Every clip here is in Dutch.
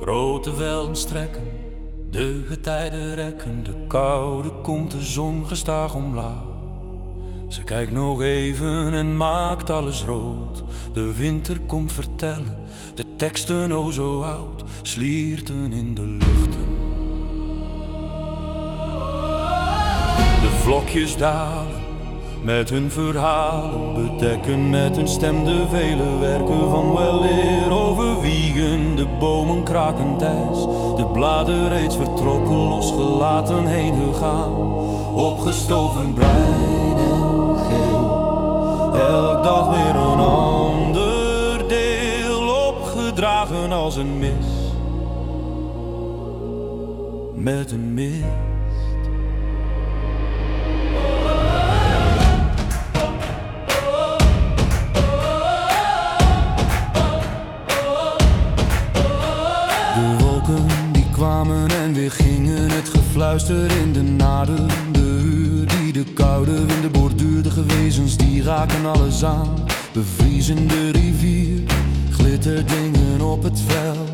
Grote velden strekken, de getijden rekken, de koude komt de zon gestaag omlaag. Ze kijkt nog even en maakt alles rood. De winter komt vertellen, de teksten o zo oud, slierten in de luchten. De vlokjes dalen met hun verhalen, bedekken met hun stem de vele werken van weleer. Overwiegen de bomen kraken thuis, de bladen reeds vertrokken, losgelaten heen gegaan. Opgestoven bruin en geel, elk dag weer een ander deel, opgedragen als een mis. Met een mist. De wolken die kwamen en weer gingen, het gefluister in de naden. De uur die de koude winden borduurde, gewezens die raken alles aan. Bevriezende rivier, glitterdingen op het veld.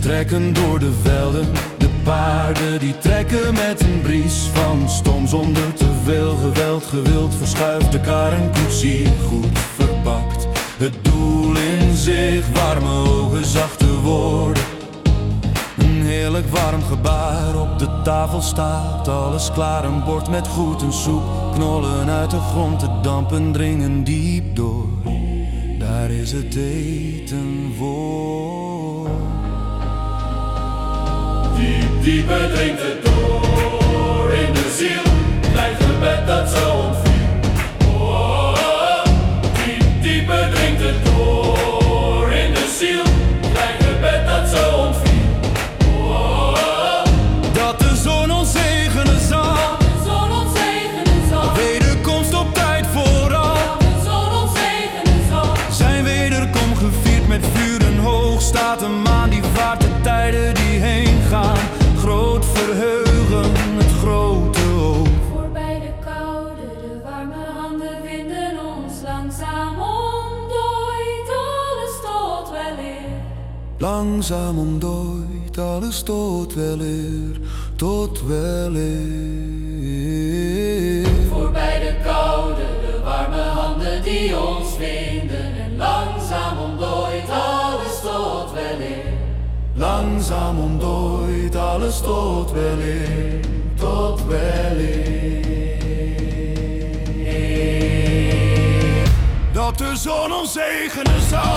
Trekken door de velden, de paarden die trekken met een bries van stom zonder te veel geweld. Gewild verschuift de kar en koetsier goed verpakt. Het doel in zich, warme ogen, zachte woorden. Een heerlijk warm gebaar op de tafel staat alles klaar. Een bord met goed en soep, knollen uit de grond, de dampen dringen diep door. Daar is het eten voor. Diep, diepe dringt het staat een maan die vaart de tijden die heen gaan. Groot verheugen, het grote oog. Voorbij de koude, de warme handen vinden ons langzaam ontdooid. Alles tot weleer. Langzaam ontdooit alles tot weleer, tot weleer. Voorbij de koude, de warme handen die ons vinden. En langzaam ontdooit Langzaam ontdooit alles tot weleer, tot weleer. Dat de zon ons zegenen zal,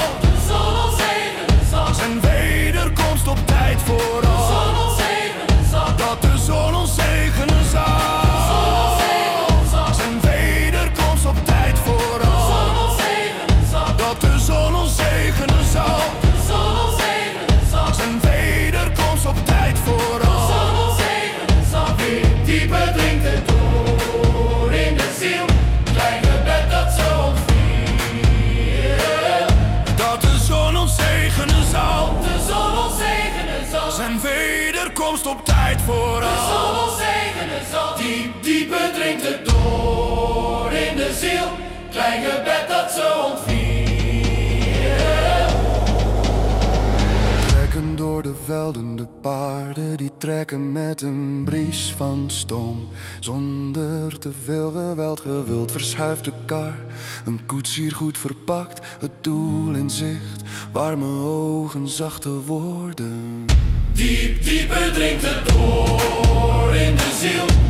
wederkomst op tijd vooral. zon ons zegenen zal. Diep, diepe dringt het door in de ziel. Klein gebed dat zo ontviel. Trekken door de velden de paarden die trekken met een bries van stoom. Zonder te veel geweld gewild verschuift de kar. Een koetsier goed verpakt, het doel in zicht. Warme ogen, zachte woorden. Diep, diepe dringt het door in de ziel.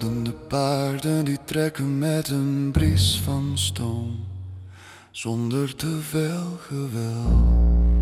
De paarden die trekken met een bries van stoom. Zonder te veel geweld.